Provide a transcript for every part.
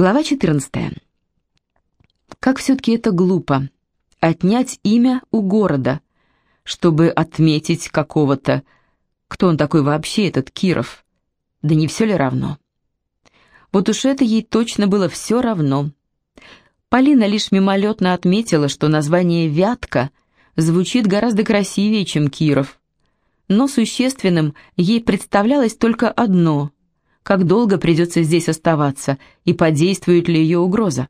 Глава 14. Как все-таки это глупо. Отнять имя у города, чтобы отметить какого-то... Кто он такой вообще, этот Киров? Да не все ли равно? Вот уж это ей точно было все равно. Полина лишь мимолетно отметила, что название «Вятка» звучит гораздо красивее, чем Киров. Но существенным ей представлялось только одно как долго придется здесь оставаться и подействует ли ее угроза.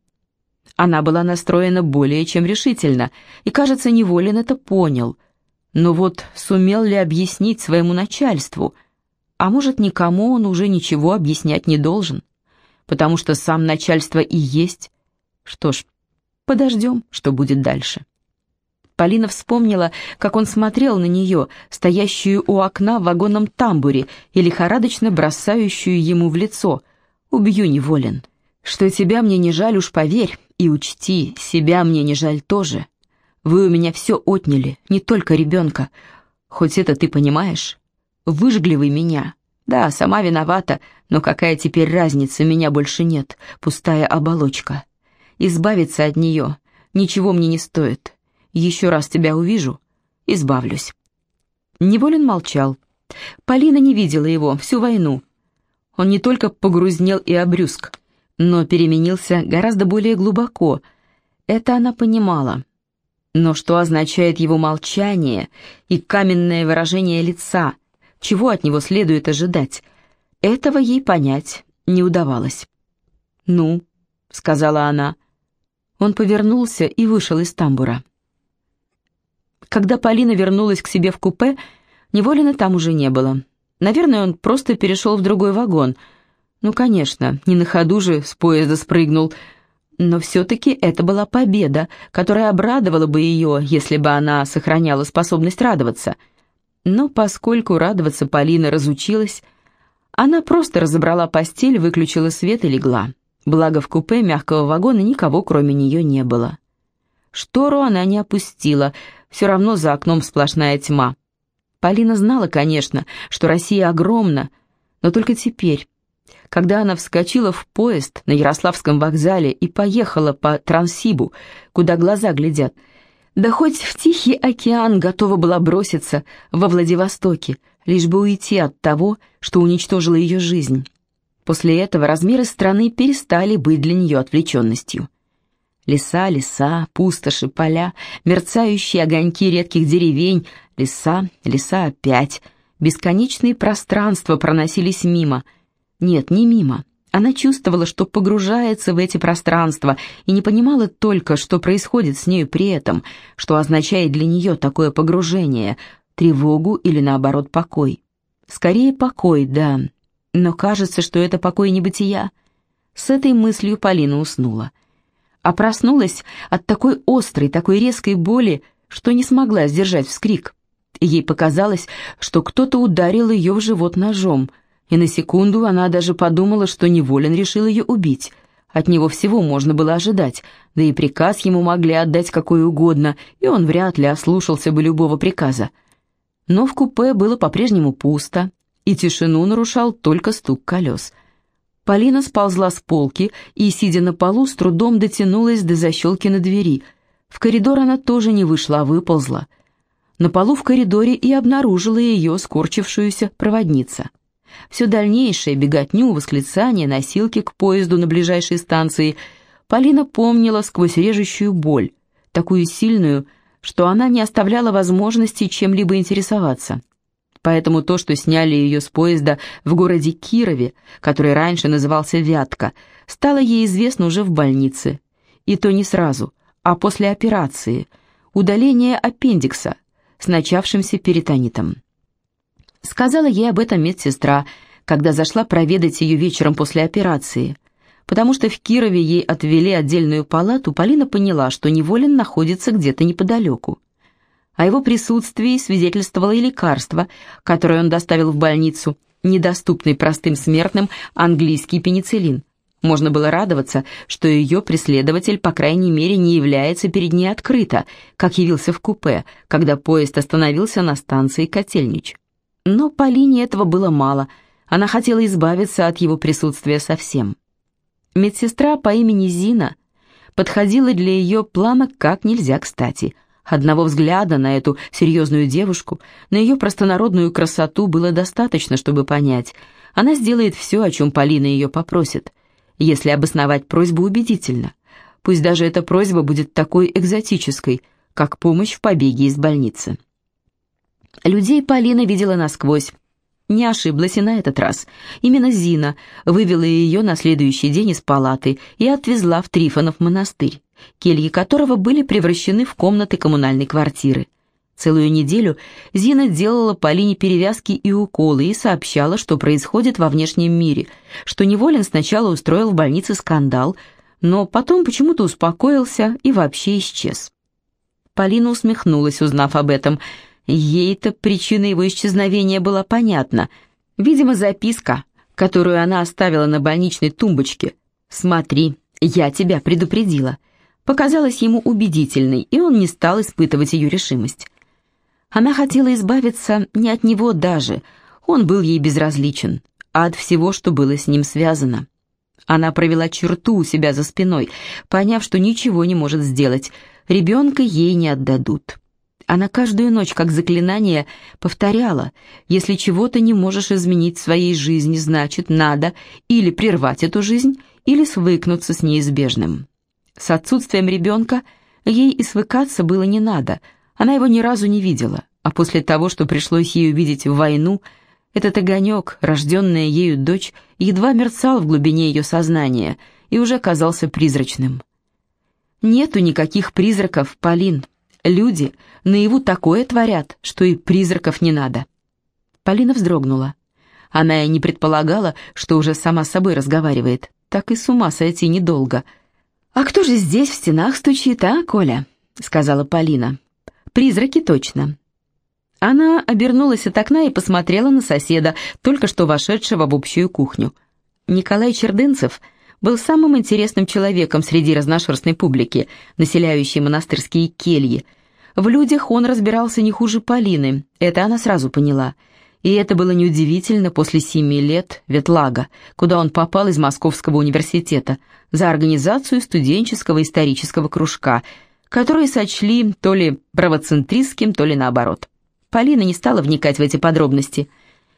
Она была настроена более чем решительно, и, кажется, Неволин это понял. Но вот сумел ли объяснить своему начальству? А может, никому он уже ничего объяснять не должен? Потому что сам начальство и есть. Что ж, подождем, что будет дальше. Полина вспомнила, как он смотрел на нее, стоящую у окна в вагонном тамбуре и лихорадочно бросающую ему в лицо. «Убью неволен. Что тебя мне не жаль, уж поверь, и учти, себя мне не жаль тоже. Вы у меня все отняли, не только ребенка. Хоть это ты понимаешь? Выжгли вы меня. Да, сама виновата, но какая теперь разница, меня больше нет, пустая оболочка. Избавиться от нее ничего мне не стоит» еще раз тебя увижу, избавлюсь». Неволин молчал. Полина не видела его всю войну. Он не только погрузнел и обрюзг, но переменился гораздо более глубоко. Это она понимала. Но что означает его молчание и каменное выражение лица, чего от него следует ожидать, этого ей понять не удавалось. «Ну», — сказала она. Он повернулся и вышел из тамбура. Когда Полина вернулась к себе в купе, Неволина там уже не было. Наверное, он просто перешел в другой вагон. Ну, конечно, не на ходу же с поезда спрыгнул. Но все-таки это была победа, которая обрадовала бы ее, если бы она сохраняла способность радоваться. Но поскольку радоваться Полина разучилась, она просто разобрала постель, выключила свет и легла. Благо в купе мягкого вагона никого кроме нее не было. Штору она не опустила, все равно за окном сплошная тьма. Полина знала, конечно, что Россия огромна, но только теперь, когда она вскочила в поезд на Ярославском вокзале и поехала по Транссибу, куда глаза глядят, да хоть в Тихий океан готова была броситься во Владивостоке, лишь бы уйти от того, что уничтожило ее жизнь. После этого размеры страны перестали быть для нее отвлеченностью. Леса, леса, пустоши, поля, мерцающие огоньки редких деревень, леса, леса опять. Бесконечные пространства проносились мимо. Нет, не мимо. Она чувствовала, что погружается в эти пространства и не понимала только, что происходит с нею при этом, что означает для нее такое погружение, тревогу или, наоборот, покой. Скорее, покой, да, но кажется, что это покой небытия. С этой мыслью Полина уснула а проснулась от такой острой, такой резкой боли, что не смогла сдержать вскрик. Ей показалось, что кто-то ударил ее в живот ножом, и на секунду она даже подумала, что Неволин решил ее убить. От него всего можно было ожидать, да и приказ ему могли отдать какой угодно, и он вряд ли ослушался бы любого приказа. Но в купе было по-прежнему пусто, и тишину нарушал только стук колес — Полина сползла с полки и, сидя на полу, с трудом дотянулась до защелки на двери. В коридор она тоже не вышла, а выползла. На полу в коридоре и обнаружила ее скорчившуюся проводница. Все дальнейшее беготню, восклицание, носилки к поезду на ближайшей станции Полина помнила сквозь режущую боль, такую сильную, что она не оставляла возможности чем-либо интересоваться. Поэтому то, что сняли ее с поезда в городе Кирове, который раньше назывался Вятка, стало ей известно уже в больнице. И то не сразу, а после операции, удаления аппендикса с начавшимся перитонитом. Сказала ей об этом медсестра, когда зашла проведать ее вечером после операции. Потому что в Кирове ей отвели отдельную палату, Полина поняла, что Неволин находится где-то неподалеку. О его присутствии свидетельствовало и лекарство, которое он доставил в больницу, недоступный простым смертным английский пенициллин. Можно было радоваться, что ее преследователь, по крайней мере, не является перед ней открыто, как явился в купе, когда поезд остановился на станции Котельнич. Но Полине этого было мало, она хотела избавиться от его присутствия совсем. Медсестра по имени Зина подходила для ее плана как нельзя кстати. Одного взгляда на эту серьезную девушку, на ее простонародную красоту было достаточно, чтобы понять. Она сделает все, о чем Полина ее попросит, если обосновать просьбу убедительно. Пусть даже эта просьба будет такой экзотической, как помощь в побеге из больницы. Людей Полина видела насквозь. Не ошиблась и на этот раз. Именно Зина вывела ее на следующий день из палаты и отвезла в Трифонов монастырь, кельи которого были превращены в комнаты коммунальной квартиры. Целую неделю Зина делала Полине перевязки и уколы и сообщала, что происходит во внешнем мире, что Неволин сначала устроил в больнице скандал, но потом почему-то успокоился и вообще исчез. Полина усмехнулась, узнав об этом – Ей-то причина его исчезновения была понятна. Видимо, записка, которую она оставила на больничной тумбочке «Смотри, я тебя предупредила», показалась ему убедительной, и он не стал испытывать ее решимость. Она хотела избавиться не от него даже, он был ей безразличен, а от всего, что было с ним связано. Она провела черту у себя за спиной, поняв, что ничего не может сделать, ребенка ей не отдадут. Она каждую ночь, как заклинание, повторяла, если чего-то не можешь изменить в своей жизни, значит, надо или прервать эту жизнь, или свыкнуться с неизбежным. С отсутствием ребенка ей и свыкаться было не надо, она его ни разу не видела, а после того, что пришлось ей увидеть в войну, этот огонек, рожденная ею дочь, едва мерцал в глубине ее сознания и уже казался призрачным. «Нету никаких призраков, Полин», Люди наяву такое творят, что и призраков не надо. Полина вздрогнула. Она и не предполагала, что уже сама с собой разговаривает. Так и с ума сойти недолго. «А кто же здесь в стенах стучит, а, Коля?» — сказала Полина. «Призраки точно». Она обернулась от окна и посмотрела на соседа, только что вошедшего в общую кухню. Николай Чердынцев был самым интересным человеком среди разношерстной публики, населяющей монастырские кельи — в людях он разбирался не хуже Полины, это она сразу поняла. И это было неудивительно после семи лет Ветлага, куда он попал из Московского университета, за организацию студенческого исторического кружка, который сочли то ли правоцентристским, то ли наоборот. Полина не стала вникать в эти подробности.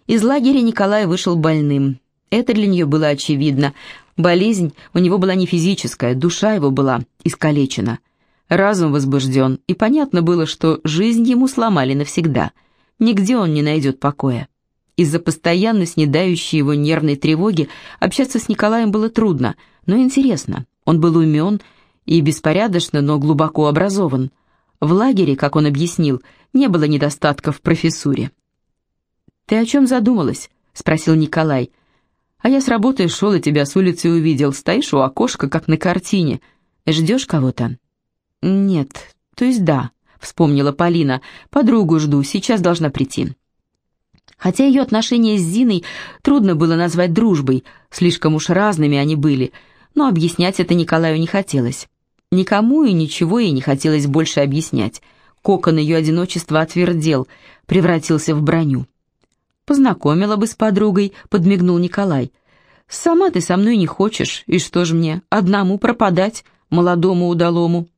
Из лагеря Николай вышел больным. Это для нее было очевидно. Болезнь у него была не физическая, душа его была искалечена – Разум возбужден, и понятно было, что жизнь ему сломали навсегда. Нигде он не найдет покоя. Из-за постоянно снедающей его нервной тревоги общаться с Николаем было трудно, но интересно. Он был умен и беспорядочно, но глубоко образован. В лагере, как он объяснил, не было недостатков в профессуре. «Ты о чем задумалась?» — спросил Николай. «А я с работы шел и тебя с улицы увидел. Стоишь у окошка, как на картине. Ждешь кого-то?» «Нет, то есть да», — вспомнила Полина. «Подругу жду, сейчас должна прийти». Хотя ее отношения с Зиной трудно было назвать дружбой, слишком уж разными они были, но объяснять это Николаю не хотелось. Никому и ничего ей не хотелось больше объяснять. Кокон ее одиночества отвердел, превратился в броню. «Познакомила бы с подругой», — подмигнул Николай. «Сама ты со мной не хочешь, и что ж мне, одному пропадать, молодому удалому?»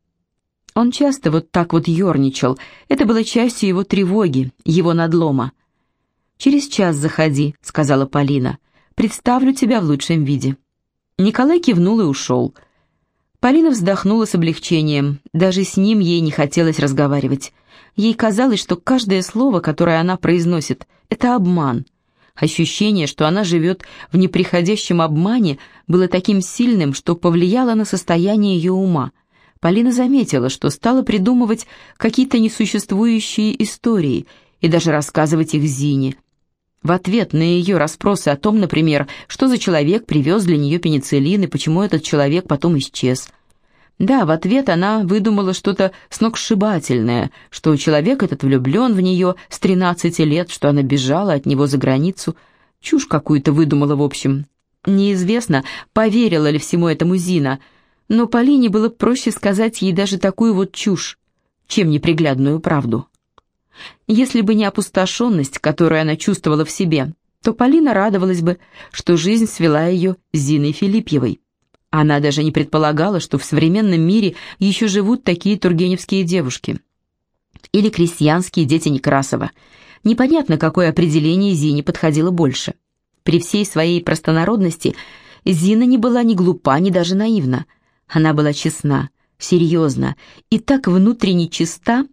Он часто вот так вот ерничал. Это было частью его тревоги, его надлома. «Через час заходи», — сказала Полина. «Представлю тебя в лучшем виде». Николай кивнул и ушел. Полина вздохнула с облегчением. Даже с ним ей не хотелось разговаривать. Ей казалось, что каждое слово, которое она произносит, — это обман. Ощущение, что она живет в неприходящем обмане, было таким сильным, что повлияло на состояние ее ума — Полина заметила, что стала придумывать какие-то несуществующие истории и даже рассказывать их Зине. В ответ на ее расспросы о том, например, что за человек привез для нее пенициллин и почему этот человек потом исчез. Да, в ответ она выдумала что-то сногсшибательное, что человек этот влюблен в нее с 13 лет, что она бежала от него за границу. Чушь какую-то выдумала в общем. Неизвестно, поверила ли всему этому Зина – но Полине было проще сказать ей даже такую вот чушь, чем неприглядную правду. Если бы не опустошенность, которую она чувствовала в себе, то Полина радовалась бы, что жизнь свела ее с Зиной Филипьевой. Она даже не предполагала, что в современном мире еще живут такие тургеневские девушки. Или крестьянские дети Некрасова. Непонятно, какое определение Зине подходило больше. При всей своей простонародности Зина не была ни глупа, ни даже наивна. Она была честна, серьезна и так внутренне чиста,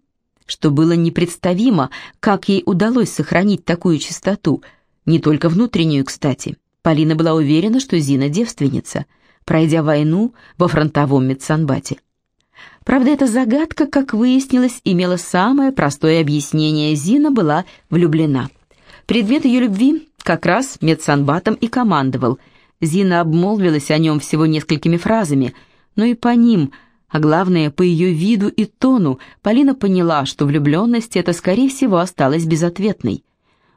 что было непредставимо, как ей удалось сохранить такую чистоту, не только внутреннюю, кстати. Полина была уверена, что Зина девственница – пройдя войну во фронтовом медсанбате. Правда, эта загадка, как выяснилось, имела самое простое объяснение. Зина была влюблена. Предмет ее любви как раз медсанбатом и командовал. Зина обмолвилась о нем всего несколькими фразами, но и по ним, а главное, по ее виду и тону, Полина поняла, что влюбленность эта, скорее всего, осталась безответной.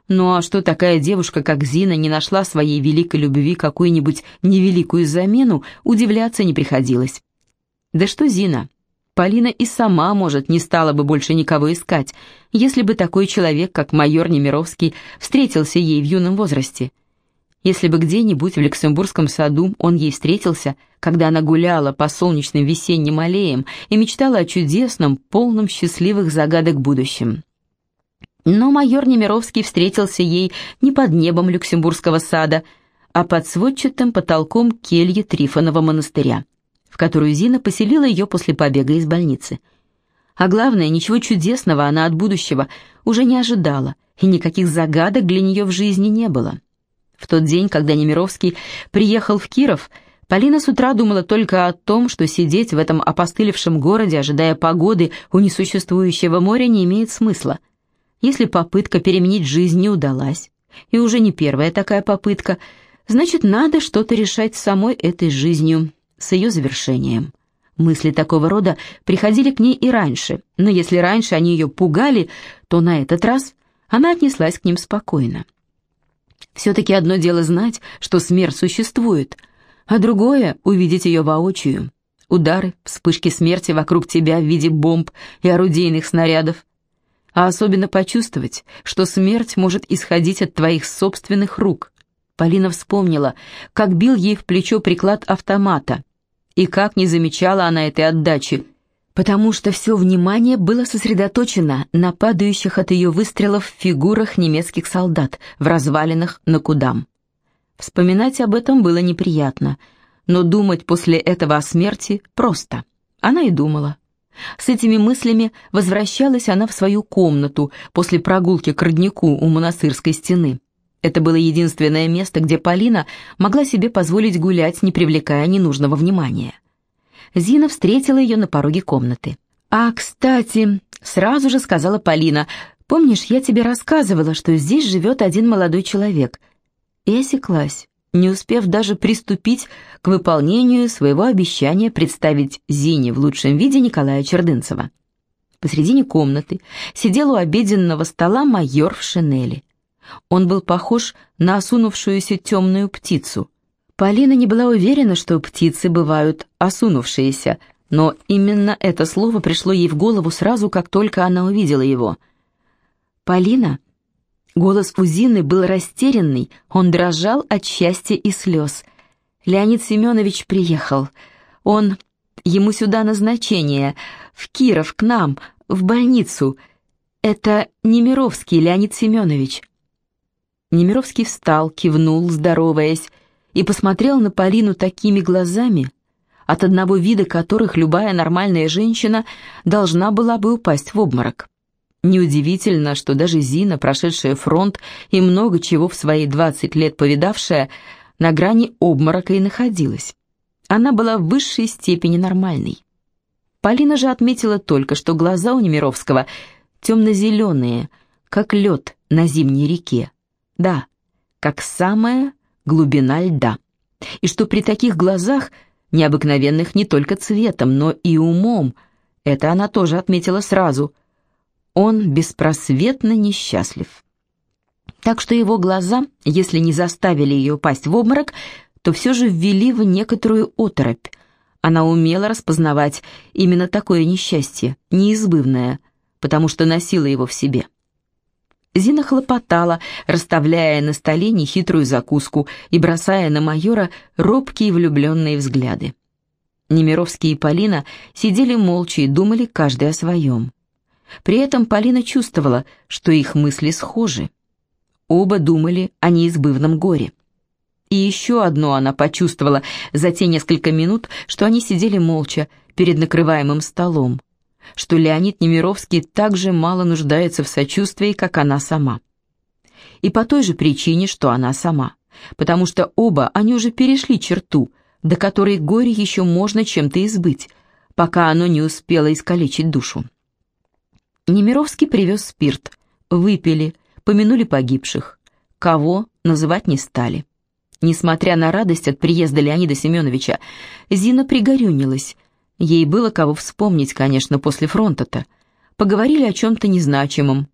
Ну а что такая девушка, как Зина, не нашла своей великой любви какую-нибудь невеликую замену, удивляться не приходилось. Да что Зина? Полина и сама, может, не стала бы больше никого искать, если бы такой человек, как майор Немировский, встретился ей в юном возрасте. Если бы где-нибудь в Люксембургском саду он ей встретился, когда она гуляла по солнечным весенним аллеям и мечтала о чудесном, полном счастливых загадок будущем. Но майор Немировский встретился ей не под небом Люксембургского сада, а под сводчатым потолком кельи Трифонова монастыря, в которую Зина поселила ее после побега из больницы. А главное, ничего чудесного она от будущего уже не ожидала, и никаких загадок для нее в жизни не было. В тот день, когда Немировский приехал в Киров, Полина с утра думала только о том, что сидеть в этом опостылевшем городе, ожидая погоды у несуществующего моря, не имеет смысла – если попытка переменить жизнь не удалась, и уже не первая такая попытка, значит, надо что-то решать с самой этой жизнью, с ее завершением. Мысли такого рода приходили к ней и раньше, но если раньше они ее пугали, то на этот раз она отнеслась к ним спокойно. Все-таки одно дело знать, что смерть существует, а другое — увидеть ее воочию. Удары, вспышки смерти вокруг тебя в виде бомб и орудийных снарядов, а особенно почувствовать, что смерть может исходить от твоих собственных рук. Полина вспомнила, как бил ей в плечо приклад автомата, и как не замечала она этой отдачи, потому что все внимание было сосредоточено на падающих от ее выстрелов фигурах немецких солдат в развалинах на Кудам. Вспоминать об этом было неприятно, но думать после этого о смерти просто. Она и думала. С этими мыслями возвращалась она в свою комнату после прогулки к роднику у монастырской стены. Это было единственное место, где Полина могла себе позволить гулять, не привлекая ненужного внимания. Зина встретила ее на пороге комнаты. «А, кстати», — сразу же сказала Полина, «помнишь, я тебе рассказывала, что здесь живет один молодой человек?» И осеклась не успев даже приступить к выполнению своего обещания представить Зине в лучшем виде Николая Чердынцева. Посредине комнаты сидел у обеденного стола майор в шинели. Он был похож на осунувшуюся темную птицу. Полина не была уверена, что птицы бывают осунувшиеся, но именно это слово пришло ей в голову сразу, как только она увидела его. «Полина?» Голос у Зины был растерянный, он дрожал от счастья и слез. Леонид Семенович приехал. Он... Ему сюда назначение, в Киров, к нам, в больницу. Это Немировский Леонид Семенович. Немировский встал, кивнул, здороваясь, и посмотрел на Полину такими глазами, от одного вида которых любая нормальная женщина должна была бы упасть в обморок. Неудивительно, что даже Зина, прошедшая фронт и много чего в свои 20 лет повидавшая, на грани обморока и находилась. Она была в высшей степени нормальной. Полина же отметила только, что глаза у Немировского темно-зеленые, как лед на зимней реке. Да, как самая глубина льда. И что при таких глазах, необыкновенных не только цветом, но и умом, это она тоже отметила сразу – он беспросветно несчастлив. Так что его глаза, если не заставили ее упасть в обморок, то все же ввели в некоторую оторопь. Она умела распознавать именно такое несчастье, неизбывное, потому что носила его в себе. Зина хлопотала, расставляя на столе нехитрую закуску и бросая на майора робкие влюбленные взгляды. Немировский и Полина сидели молча и думали каждый о своем. При этом Полина чувствовала, что их мысли схожи. Оба думали о неизбывном горе. И еще одно она почувствовала за те несколько минут, что они сидели молча перед накрываемым столом, что Леонид Немировский так же мало нуждается в сочувствии, как она сама. И по той же причине, что она сама, потому что оба они уже перешли черту, до которой горе еще можно чем-то избыть, пока оно не успело искалечить душу. Немировский привез спирт, выпили, помянули погибших. Кого называть не стали. Несмотря на радость от приезда Леонида Семеновича, Зина пригорюнилась, Ей было кого вспомнить, конечно, после фронта-то. Поговорили о чем-то незначимом.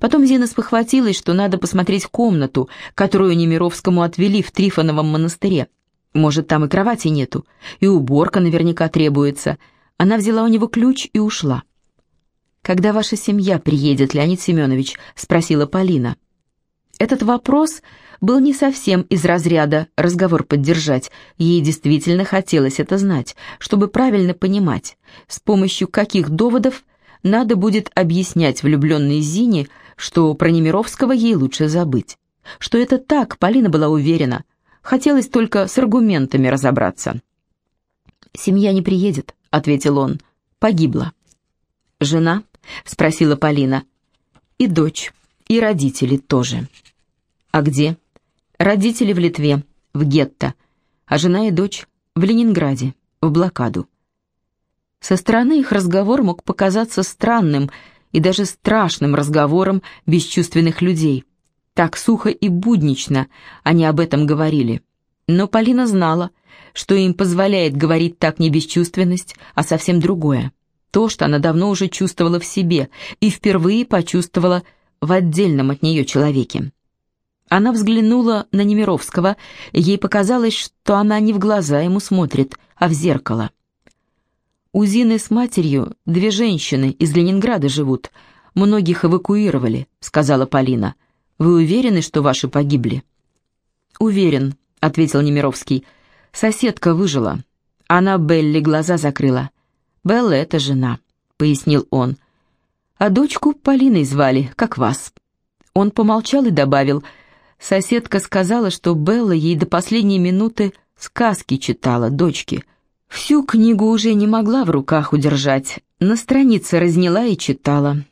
Потом Зина спохватилась, что надо посмотреть комнату, которую Немировскому отвели в Трифоновом монастыре. Может, там и кровати нету, и уборка наверняка требуется. Она взяла у него ключ и ушла. «Когда ваша семья приедет, Леонид Семенович?» — спросила Полина. Этот вопрос был не совсем из разряда разговор поддержать. Ей действительно хотелось это знать, чтобы правильно понимать, с помощью каких доводов надо будет объяснять влюбленной Зине, что про Немировского ей лучше забыть. Что это так, Полина была уверена. Хотелось только с аргументами разобраться. «Семья не приедет», — ответил он. «Погибла». «Жена?» — спросила Полина. «И дочь, и родители тоже». «А где?» Родители в Литве, в гетто, а жена и дочь в Ленинграде, в блокаду. Со стороны их разговор мог показаться странным и даже страшным разговором бесчувственных людей. Так сухо и буднично они об этом говорили. Но Полина знала, что им позволяет говорить так не бесчувственность, а совсем другое. То, что она давно уже чувствовала в себе и впервые почувствовала в отдельном от нее человеке. Она взглянула на Немировского, ей показалось, что она не в глаза ему смотрит, а в зеркало. У Зины с матерью две женщины из Ленинграда живут. Многих эвакуировали, сказала Полина. Вы уверены, что ваши погибли? Уверен, ответил Немировский. Соседка выжила. Она Белли глаза закрыла. Белла — это жена, пояснил он. А дочку Полиной звали, как вас. Он помолчал и добавил — Соседка сказала, что Белла ей до последней минуты сказки читала, дочке. Всю книгу уже не могла в руках удержать, на странице разняла и читала.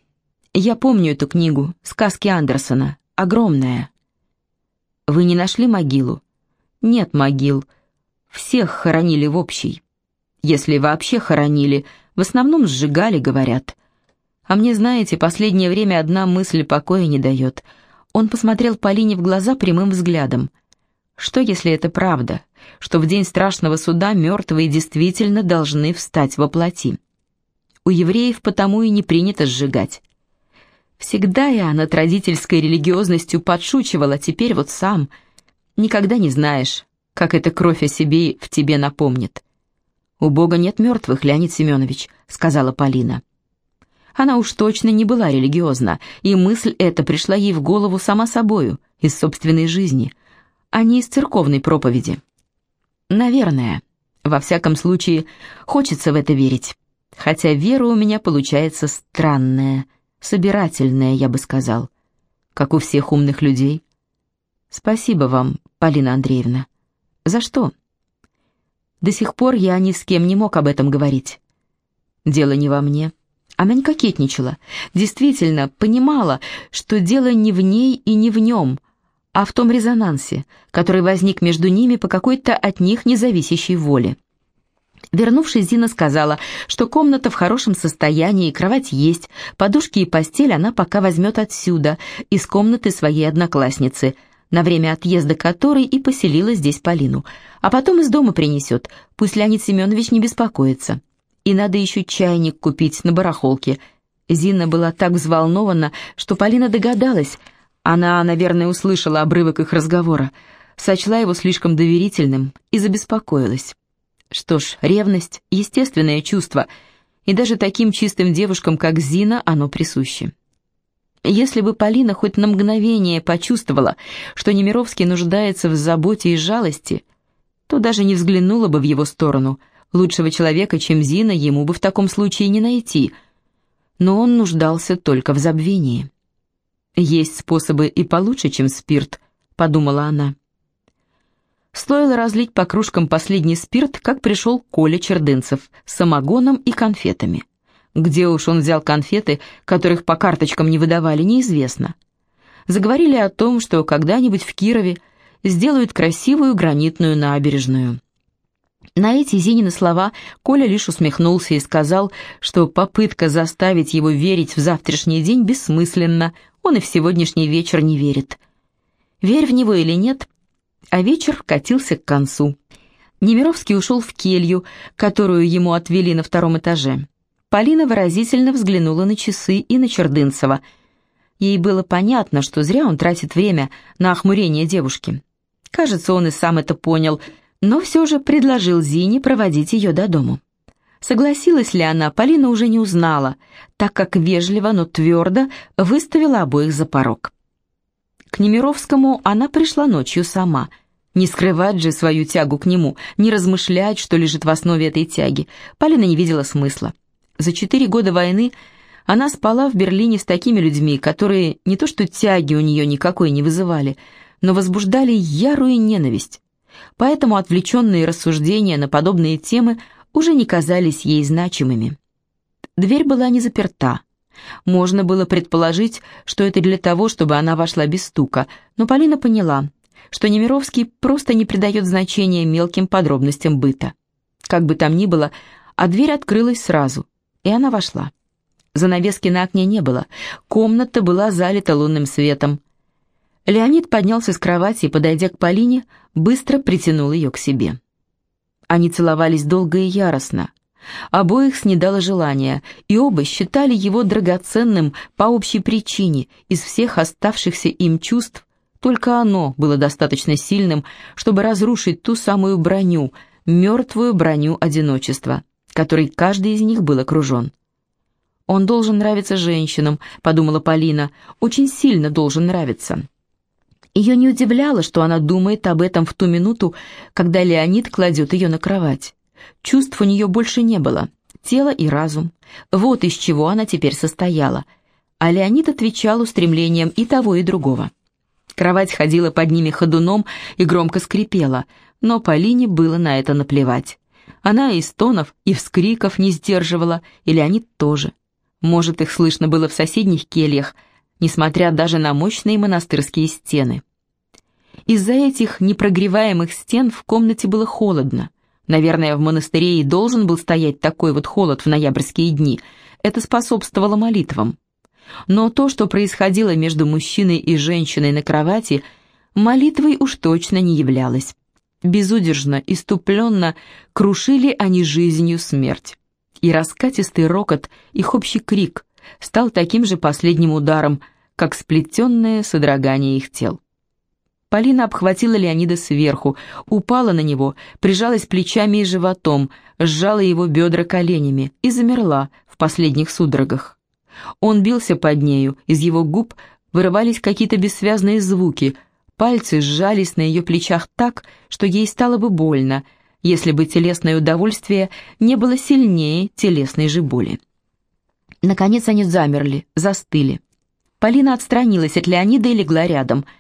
Я помню эту книгу, сказки Андерсона, огромная. Вы не нашли могилу? Нет могил. Всех хоронили в общей. Если вообще хоронили, в основном сжигали, говорят. А мне, знаете, последнее время одна мысль покоя не дает — он посмотрел Полине в глаза прямым взглядом. Что, если это правда, что в день страшного суда мертвые действительно должны встать во плоти? У евреев потому и не принято сжигать. Всегда я над родительской религиозностью подшучивала, теперь вот сам. Никогда не знаешь, как эта кровь о себе в тебе напомнит. «У Бога нет мертвых, Леонид Семенович», — сказала Полина. Она уж точно не была религиозна, и мысль эта пришла ей в голову сама собою, из собственной жизни, а не из церковной проповеди. Наверное. Во всяком случае, хочется в это верить. Хотя вера у меня получается странная, собирательная, я бы сказал, как у всех умных людей. Спасибо вам, Полина Андреевна. За что? До сих пор я ни с кем не мог об этом говорить. Дело не во мне. Она не кокетничала, действительно понимала, что дело не в ней и не в нем, а в том резонансе, который возник между ними по какой-то от них независящей воле. Вернувшись, Зина сказала, что комната в хорошем состоянии, кровать есть, подушки и постель она пока возьмет отсюда, из комнаты своей одноклассницы, на время отъезда которой и поселила здесь Полину, а потом из дома принесет, пусть Леонид Семенович не беспокоится. И надо еще чайник купить на барахолке. Зина была так взволнована, что Полина догадалась. Она, наверное, услышала обрывок их разговора, сочла его слишком доверительным и забеспокоилась. Что ж, ревность — естественное чувство, и даже таким чистым девушкам, как Зина, оно присуще. Если бы Полина хоть на мгновение почувствовала, что Немировский нуждается в заботе и жалости, то даже не взглянула бы в его сторону. Лучшего человека, чем Зина, ему бы в таком случае не найти. Но он нуждался только в забвении. «Есть способы и получше, чем спирт», — подумала она. Стоило разлить по кружкам последний спирт, как пришел Коля Чердынцев с самогоном и конфетами. Где уж он взял конфеты, которых по карточкам не выдавали, неизвестно. Заговорили о том, что когда-нибудь в Кирове сделают красивую гранитную набережную. На эти Зинины слова Коля лишь усмехнулся и сказал, что попытка заставить его верить в завтрашний день бессмысленна, он и в сегодняшний вечер не верит. Верь в него или нет, а вечер катился к концу. Немировский ушел в келью, которую ему отвели на втором этаже. Полина выразительно взглянула на часы и на Чердынцева. Ей было понятно, что зря он тратит время на охмурение девушки. Кажется, он и сам это понял, но все же предложил Зине проводить ее до дому. Согласилась ли она, Полина уже не узнала, так как вежливо, но твердо выставила обоих за порог. К Немировскому она пришла ночью сама. Не скрывать же свою тягу к нему, не размышлять, что лежит в основе этой тяги. Полина не видела смысла. За четыре года войны она спала в Берлине с такими людьми, которые не то что тяги у нее никакой не вызывали, но возбуждали ярую ненависть. Поэтому отвлеченные рассуждения на подобные темы уже не казались ей значимыми. Дверь была не заперта. Можно было предположить, что это для того, чтобы она вошла без стука, но Полина поняла, что Немировский просто не придает значения мелким подробностям быта. Как бы там ни было, а дверь открылась сразу, и она вошла. Занавески на окне не было, комната была залита лунным светом. Леонид поднялся с кровати и, подойдя к Полине, быстро притянул ее к себе. Они целовались долго и яростно. Обоих снедало желание, и оба считали его драгоценным по общей причине из всех оставшихся им чувств, только оно было достаточно сильным, чтобы разрушить ту самую броню, мертвую броню одиночества, которой каждый из них был окружен. «Он должен нравиться женщинам», — подумала Полина, — «очень сильно должен нравиться». Ее не удивляло, что она думает об этом в ту минуту, когда Леонид кладет ее на кровать. Чувств у нее больше не было, тело и разум. Вот из чего она теперь состояла. А Леонид отвечал устремлениям и того, и другого. Кровать ходила под ними ходуном и громко скрипела, но Полине было на это наплевать. Она и стонов, и вскриков не сдерживала, и Леонид тоже. Может, их слышно было в соседних кельях, несмотря даже на мощные монастырские стены. Из-за этих непрогреваемых стен в комнате было холодно. Наверное, в монастыре и должен был стоять такой вот холод в ноябрьские дни. Это способствовало молитвам. Но то, что происходило между мужчиной и женщиной на кровати, молитвой уж точно не являлось. Безудержно, иступленно крушили они жизнью смерть. И раскатистый рокот, их общий крик стал таким же последним ударом, как сплетенное содрогание их тел. Полина обхватила Леонида сверху, упала на него, прижалась плечами и животом, сжала его бедра коленями и замерла в последних судорогах. Он бился под нею, из его губ вырывались какие-то бессвязные звуки, пальцы сжались на ее плечах так, что ей стало бы больно, если бы телесное удовольствие не было сильнее телесной же боли. Наконец они замерли, застыли. Полина отстранилась от Леонида и легла рядом –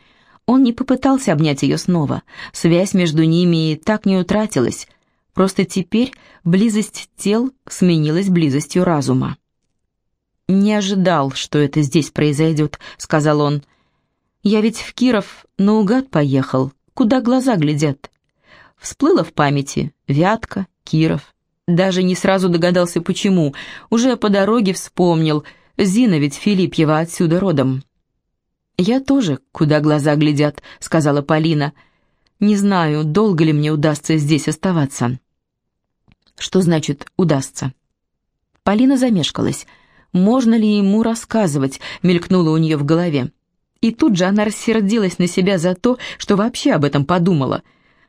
он не попытался обнять ее снова. Связь между ними и так не утратилась. Просто теперь близость тел сменилась близостью разума. «Не ожидал, что это здесь произойдет», — сказал он. «Я ведь в Киров наугад поехал. Куда глаза глядят?» Всплыло в памяти Вятка, Киров. Даже не сразу догадался, почему. Уже по дороге вспомнил. Зина ведь Филиппьева отсюда родом. «Я тоже, куда глаза глядят», — сказала Полина. «Не знаю, долго ли мне удастся здесь оставаться». «Что значит «удастся»?» Полина замешкалась. «Можно ли ему рассказывать?» — мелькнуло у нее в голове. И тут же она рассердилась на себя за то, что вообще об этом подумала.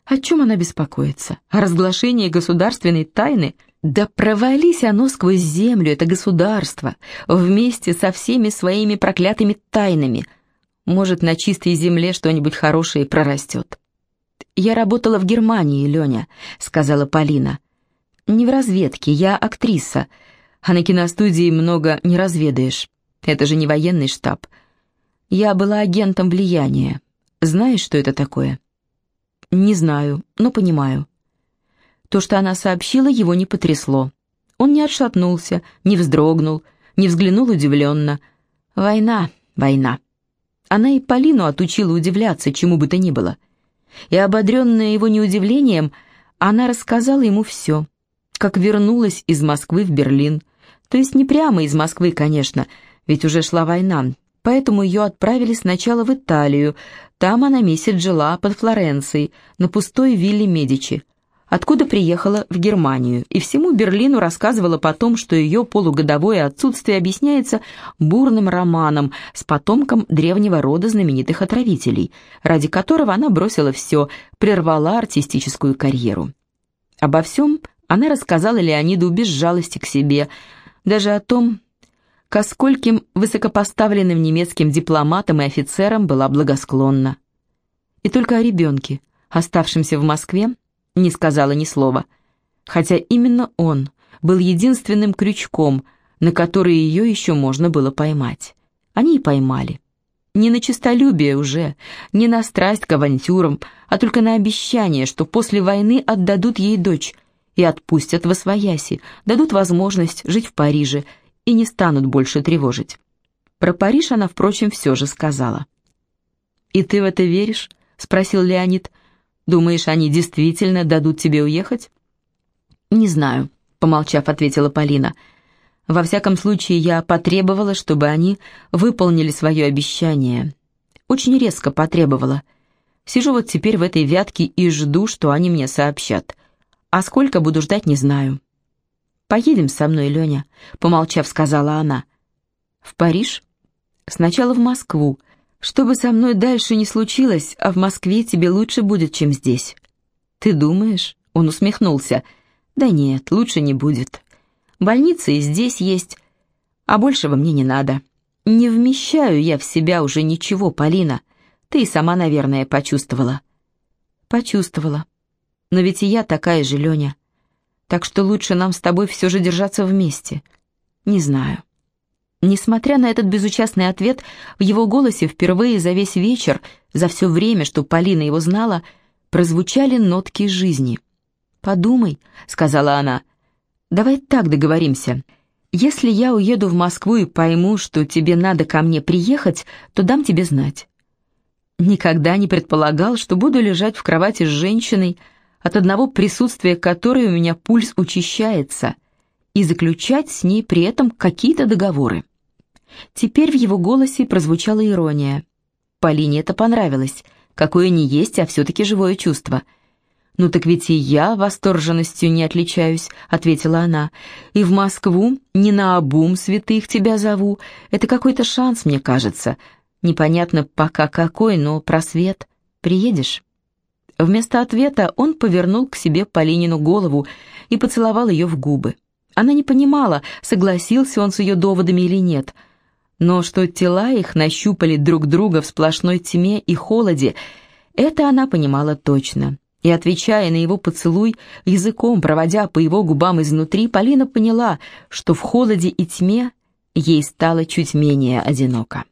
О чем она беспокоится? О разглашении государственной тайны? Да провались оно сквозь землю, это государство, вместе со всеми своими проклятыми тайнами. Может, на чистой земле что-нибудь хорошее прорастет. «Я работала в Германии, Леня», — сказала Полина. «Не в разведке, я актриса, а на киностудии много не разведаешь. Это же не военный штаб. Я была агентом влияния. Знаешь, что это такое?» «Не знаю, но понимаю». То, что она сообщила, его не потрясло. Он не отшатнулся, не вздрогнул, не взглянул удивленно. «Война, война». Она и Полину отучила удивляться, чему бы то ни было. И, ободренная его неудивлением, она рассказала ему все, как вернулась из Москвы в Берлин. То есть не прямо из Москвы, конечно, ведь уже шла война, поэтому ее отправили сначала в Италию. Там она месяц жила под Флоренцией, на пустой вилле Медичи откуда приехала в Германию, и всему Берлину рассказывала потом, что ее полугодовое отсутствие объясняется бурным романом с потомком древнего рода знаменитых отравителей, ради которого она бросила все, прервала артистическую карьеру. Обо всем она рассказала Леониду без жалости к себе, даже о том, ко скольким высокопоставленным немецким дипломатам и офицерам была благосклонна. И только о ребенке, оставшемся в Москве, не сказала ни слова, хотя именно он был единственным крючком, на который ее еще можно было поймать. Они и поймали. Не на честолюбие уже, не на страсть к авантюрам, а только на обещание, что после войны отдадут ей дочь и отпустят в Освояси, дадут возможность жить в Париже и не станут больше тревожить. Про Париж она, впрочем, все же сказала. «И ты в это веришь?» — спросил Леонид. — Думаешь, они действительно дадут тебе уехать?» «Не знаю», — помолчав, ответила Полина. «Во всяком случае, я потребовала, чтобы они выполнили свое обещание. Очень резко потребовала. Сижу вот теперь в этой вятке и жду, что они мне сообщат. А сколько буду ждать, не знаю». «Поедем со мной, Леня», — помолчав, сказала она. «В Париж?» «Сначала в Москву», — что бы со мной дальше ни случилось, а в Москве тебе лучше будет, чем здесь. Ты думаешь? Он усмехнулся. Да нет, лучше не будет. Больница и здесь есть, а большего мне не надо. Не вмещаю я в себя уже ничего, Полина. Ты и сама, наверное, почувствовала. Почувствовала. Но ведь и я такая же, Леня. Так что лучше нам с тобой все же держаться вместе. Не знаю. Несмотря на этот безучастный ответ, в его голосе впервые за весь вечер, за все время, что Полина его знала, прозвучали нотки жизни. «Подумай», — сказала она, — «давай так договоримся. Если я уеду в Москву и пойму, что тебе надо ко мне приехать, то дам тебе знать». Никогда не предполагал, что буду лежать в кровати с женщиной, от одного присутствия которой у меня пульс учащается, и заключать с ней при этом какие-то договоры. Теперь в его голосе прозвучала ирония. Полине это понравилось. Какое не есть, а все-таки живое чувство. «Ну так ведь и я восторженностью не отличаюсь», — ответила она. «И в Москву не на обум святых тебя зову. Это какой-то шанс, мне кажется. Непонятно пока какой, но просвет. Приедешь?» Вместо ответа он повернул к себе Полинину голову и поцеловал ее в губы. Она не понимала, согласился он с ее доводами или нет — но что тела их нащупали друг друга в сплошной тьме и холоде, это она понимала точно. И, отвечая на его поцелуй, языком проводя по его губам изнутри, Полина поняла, что в холоде и тьме ей стало чуть менее одиноко.